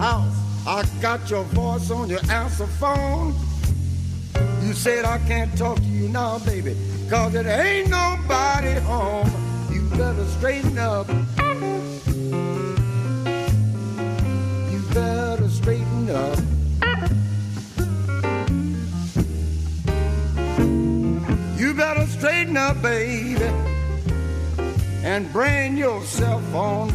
house, I got your voice on your answer phone. You said I can't talk to you now, baby, cause it ain't nobody home. You better straighten up. You better straighten up. You better straighten up, baby, and bring yourself on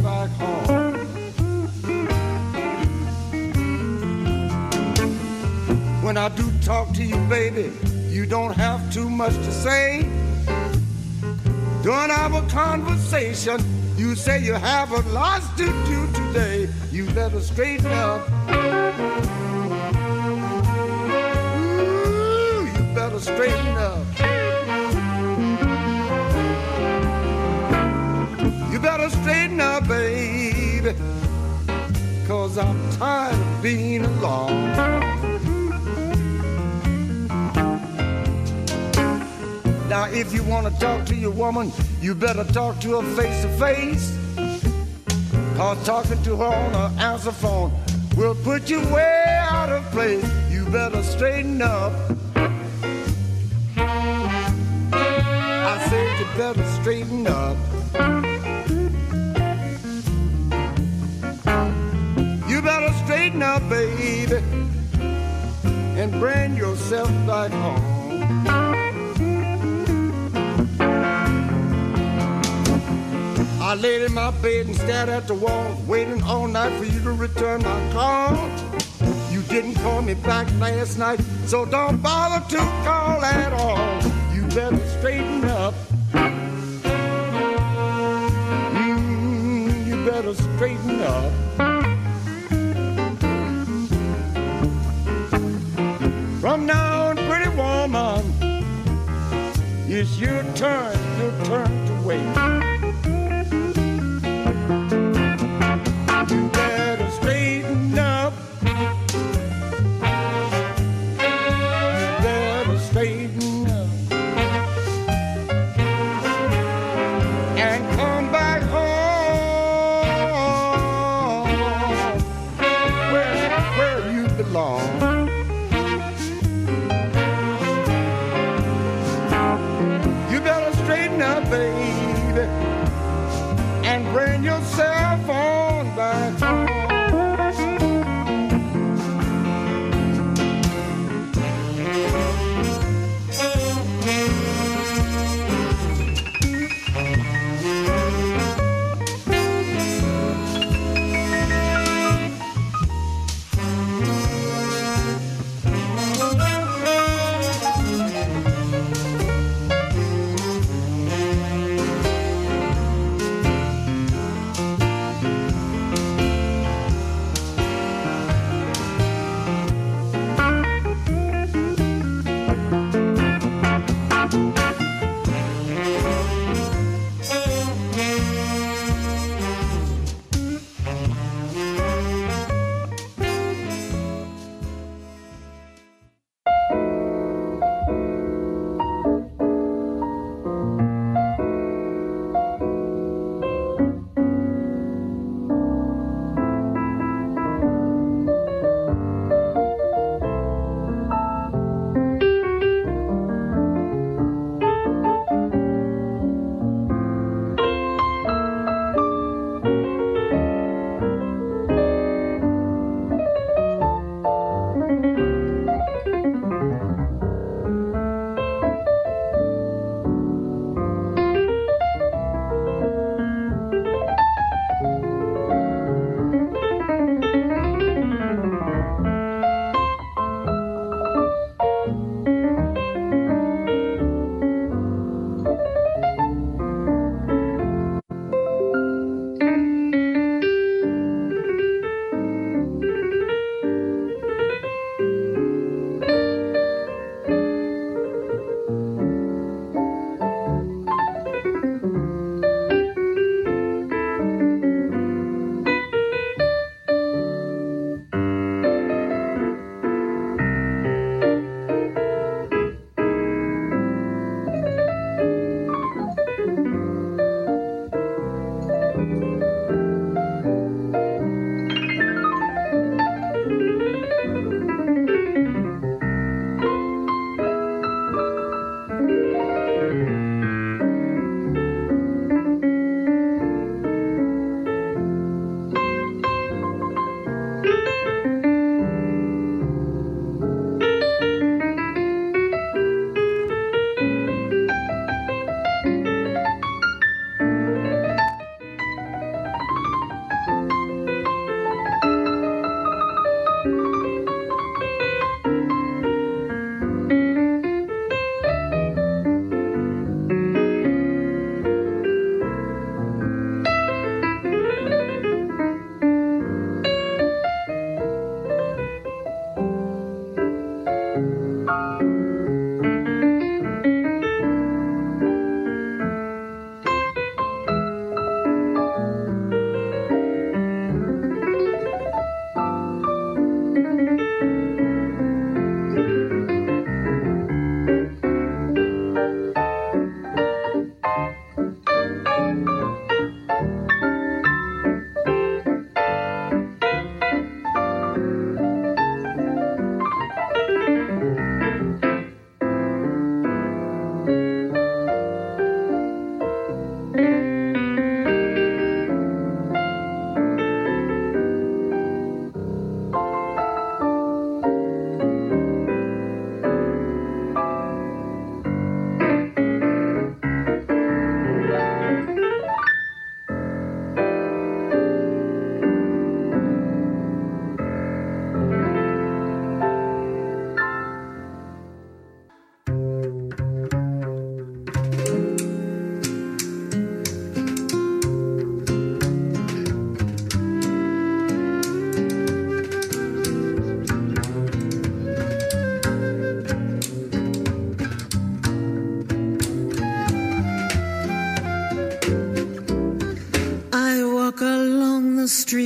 talk to you, baby, you don't have too much to say. During our conversation, you say you have a lot to do today. You better straighten up. Ooh, you better straighten up. You better straighten up, baby. Cause I'm tired of being alone. Now, if you want to talk to your woman, you better talk to her face to face. Cause talking to her on her answer phone will put you way out of place. You better straighten up. I said you better straighten up. You better straighten up, baby, and bring yourself back home. I laid in my bed and stared at the wall, waiting all night for you to return my call. You didn't call me back last night, so don't bother to call at all. You better straighten up. Mm, you better straighten up. From now on, pretty woman, it's your turn, your turn to wait.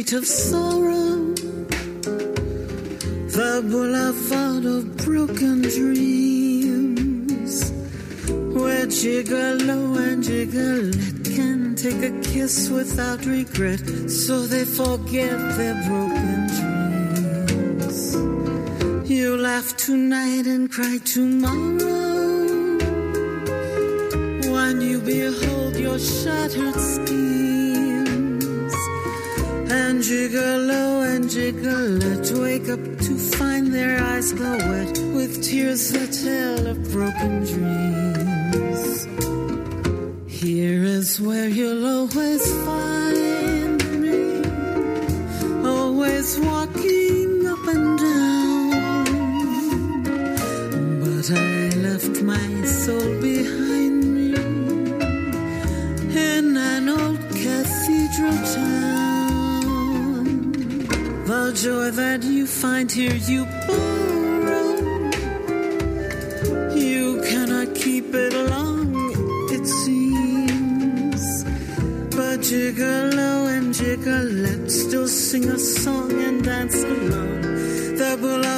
Street of sorrow, the boulevard of broken dreams, where gigolo and gigolette can take a kiss without regret, so they forget their broken dreams. You laugh tonight and cry tomorrow when you behold your shattered schemes. And gigolo and gigolette wake up to find their eyes glow wet with tears that tell of broken dreams. Sing a song and dance along. The boulevard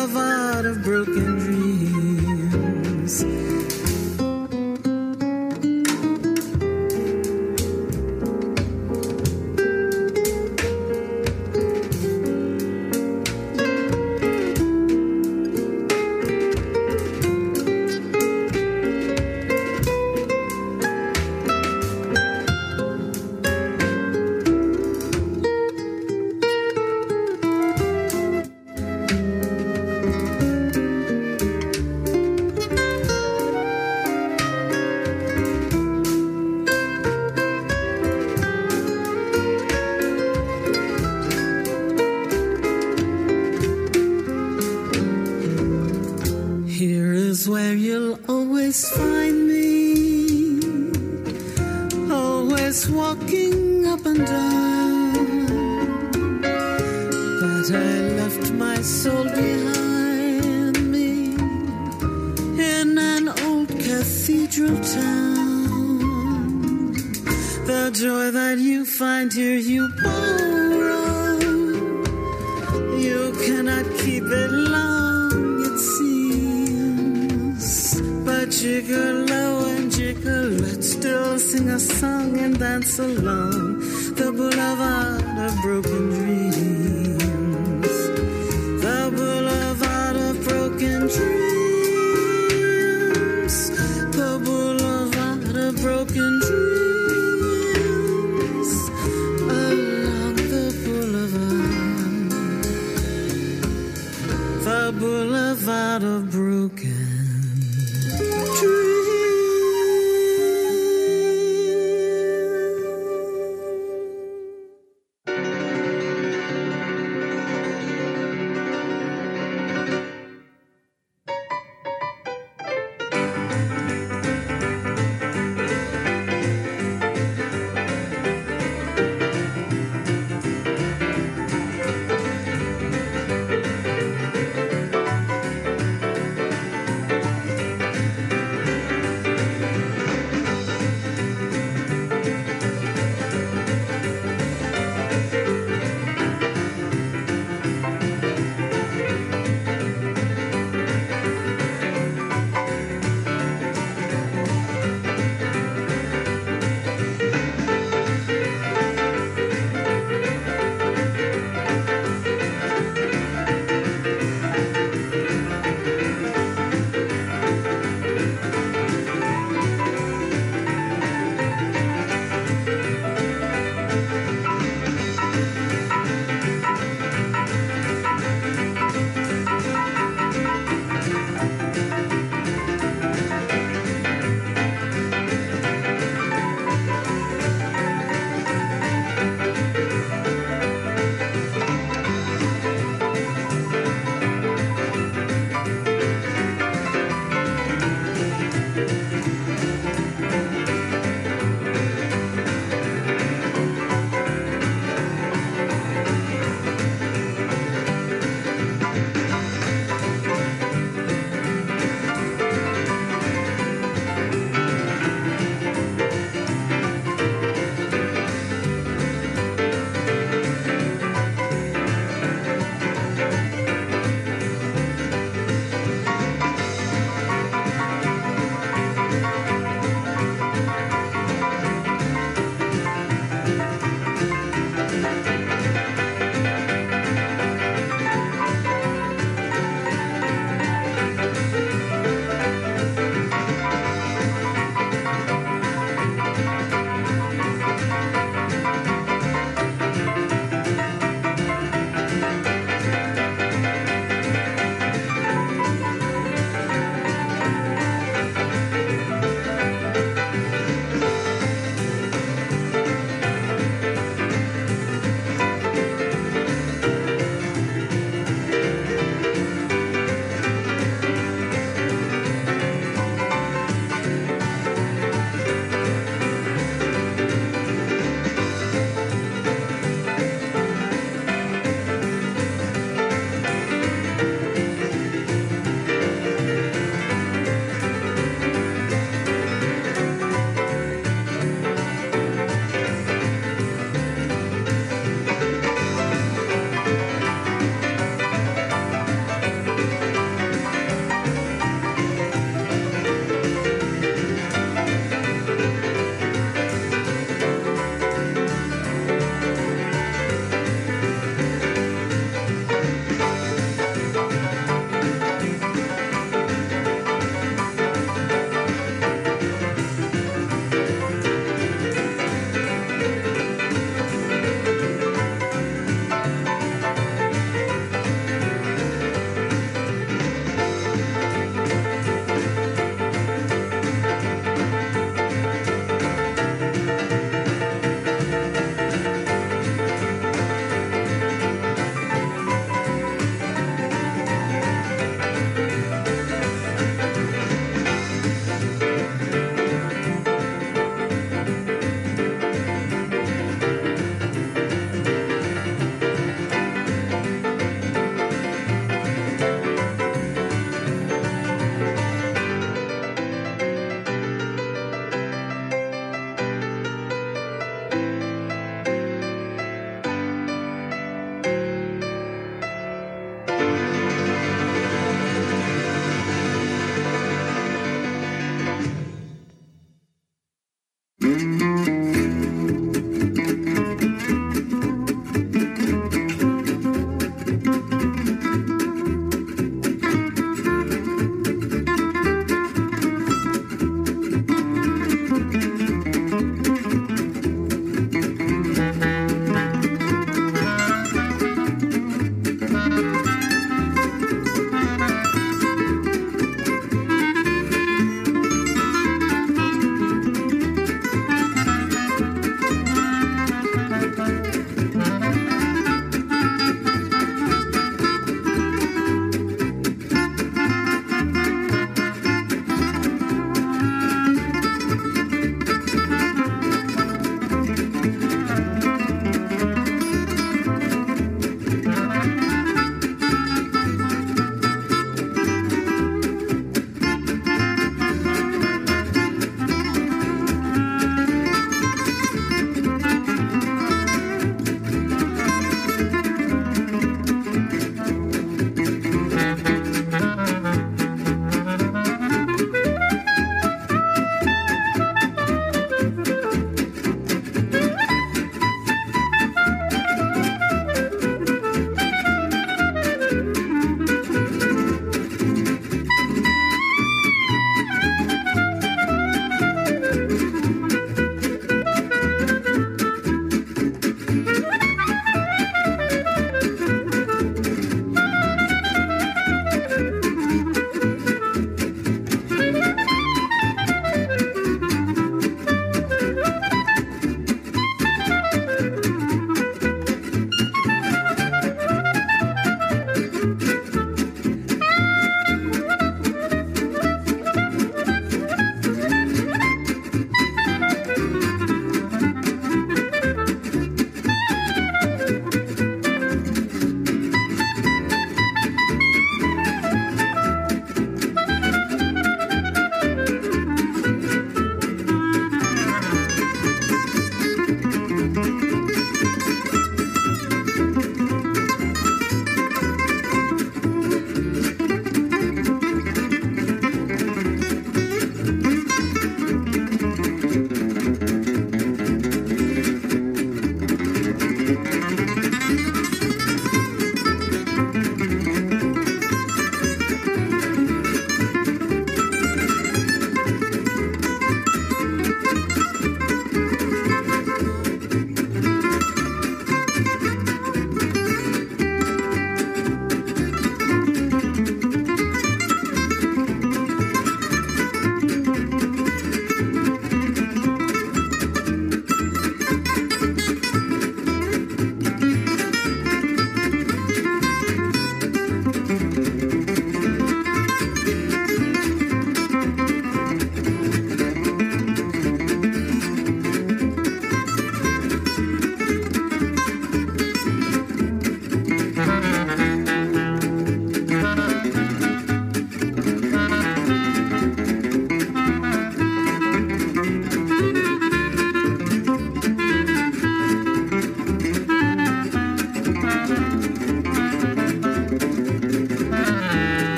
boulevard of broken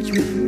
judgment.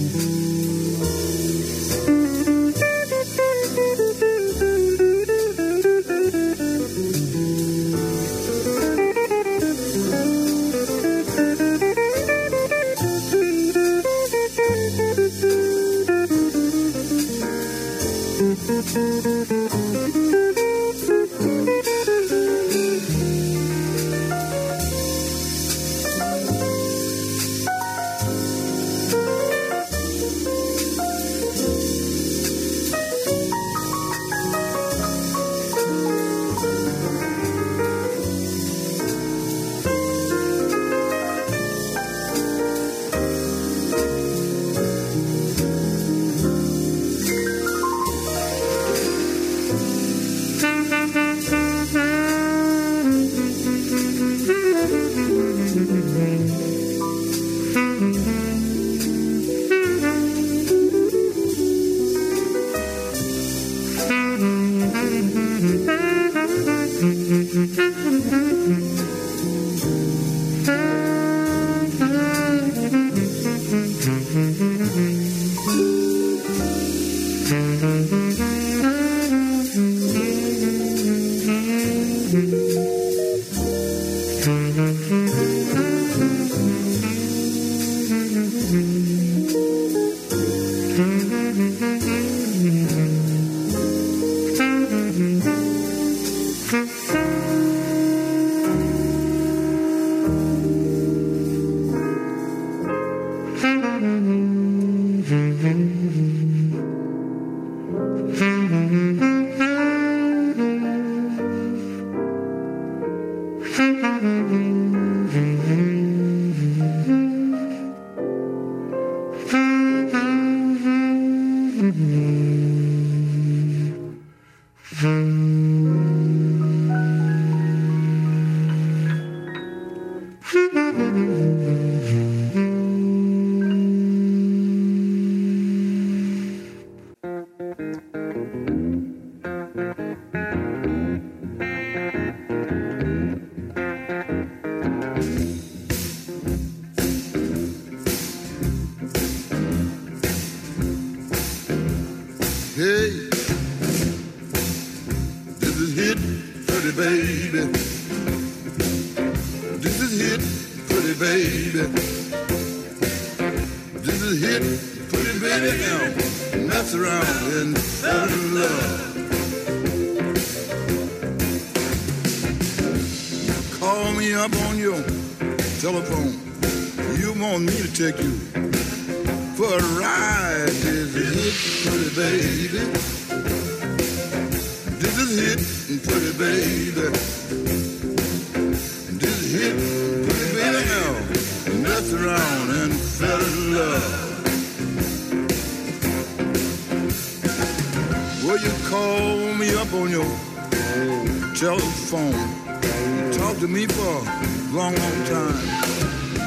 Talk to me for a long, long time.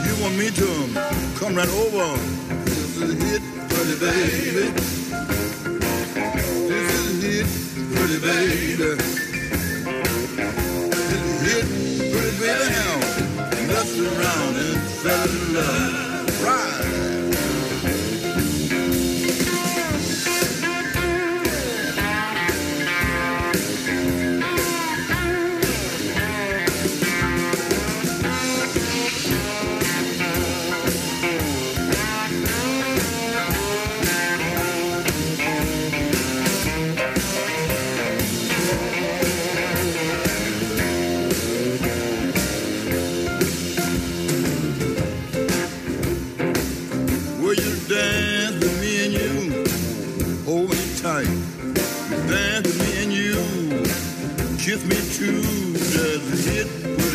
You want me to come right over. This is a hit, pretty baby. This is a hit, pretty baby. This is a hit, pretty baby. Now, mess around and fell in love. Right.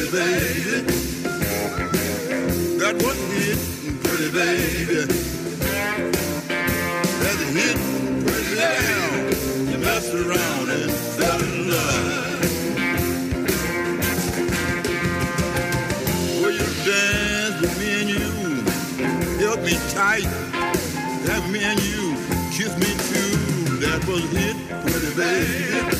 pretty baby. Hit, pretty baby. Hit, pretty. You messed around and fell in love. Will you dance with me and you? Me tight. That me and you kiss me too. That was hit, pretty baby.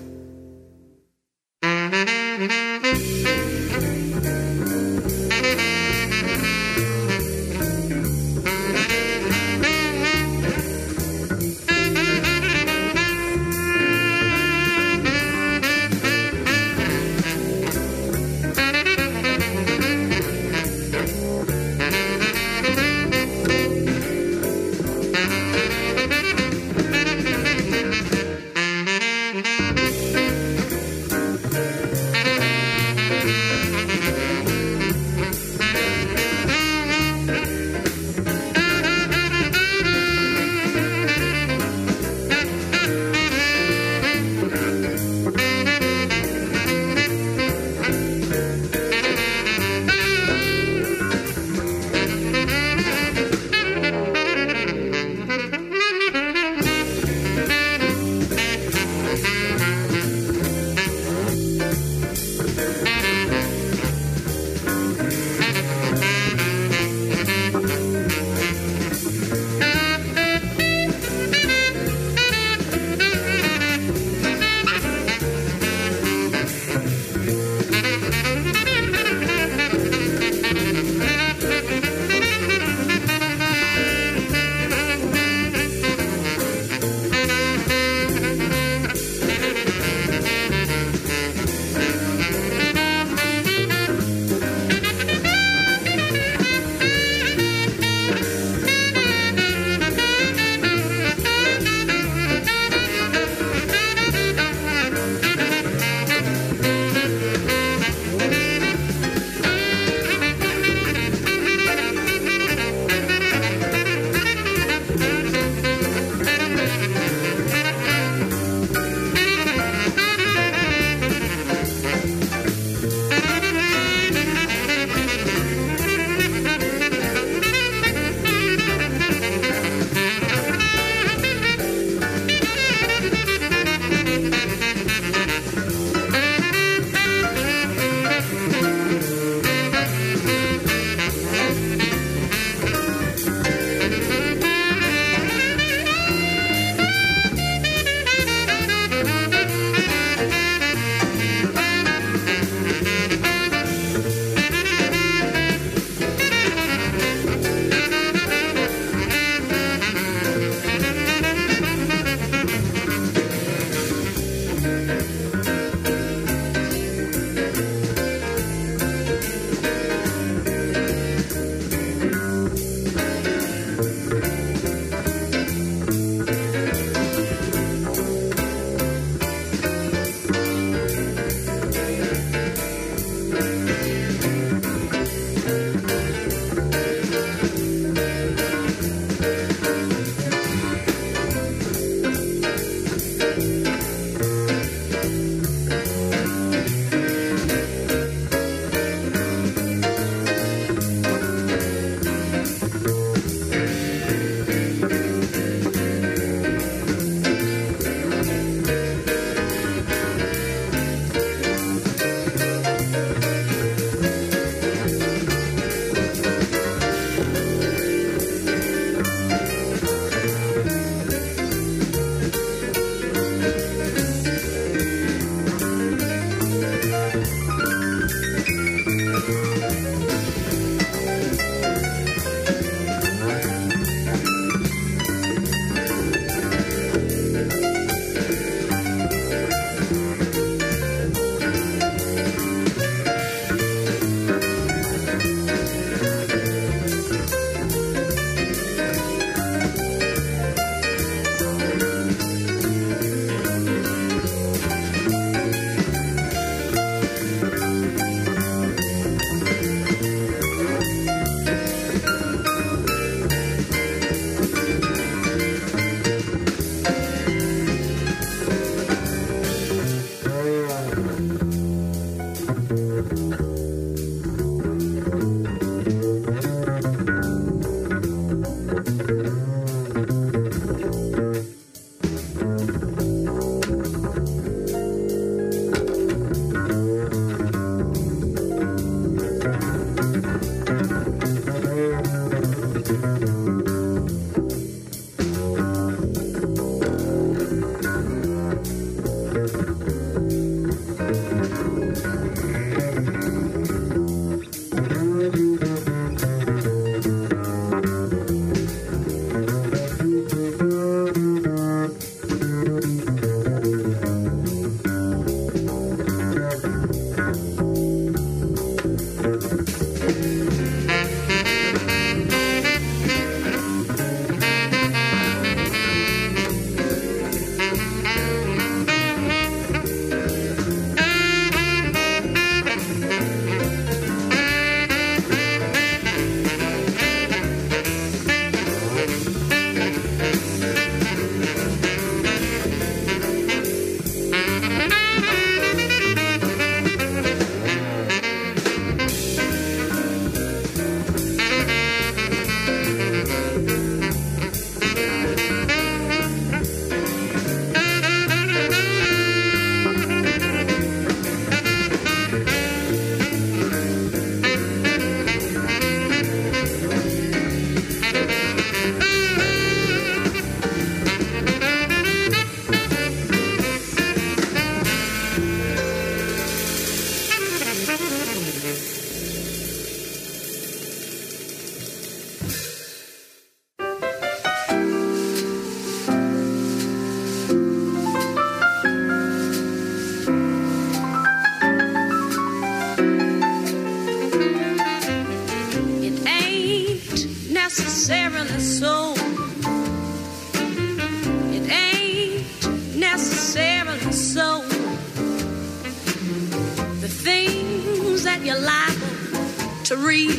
if you're liable to read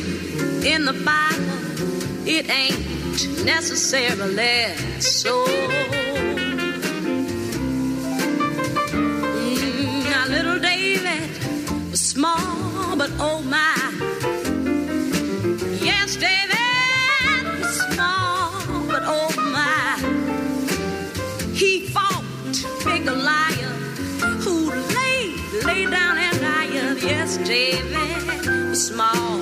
in the Bible, it ain't necessarily so. Mm, now, little David was small, but oh my. David small,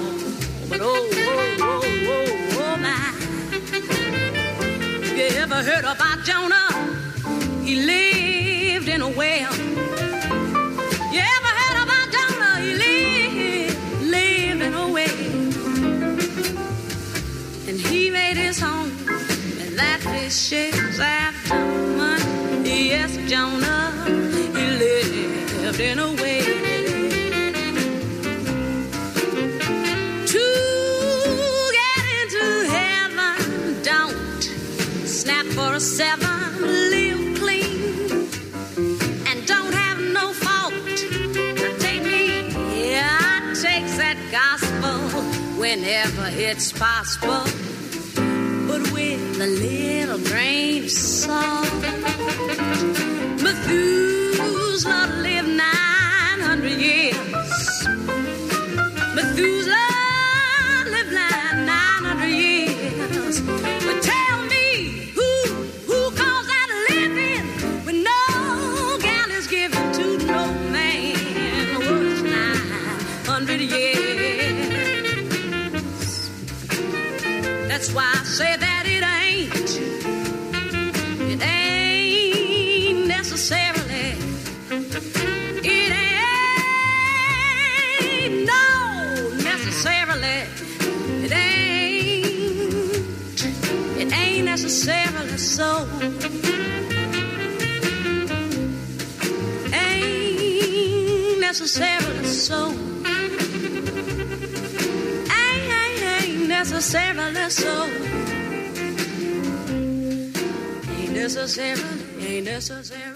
but oh, oh, oh, oh, oh my. You ever heard about Jonah? He lived in a well. You ever heard about Jonah? He lived, a. And he made his home in that fish's after money. Yes, Jonah, whenever it's possible, but with a little grain of salt. Methuselah lived 900 That's why I say that it ain't. It ain't necessarily. It ain't no necessarily. It ain't. It ain't necessarily so. Ain't necessarily so. Necessarily so. Ain't necessarily, ain't necessarily.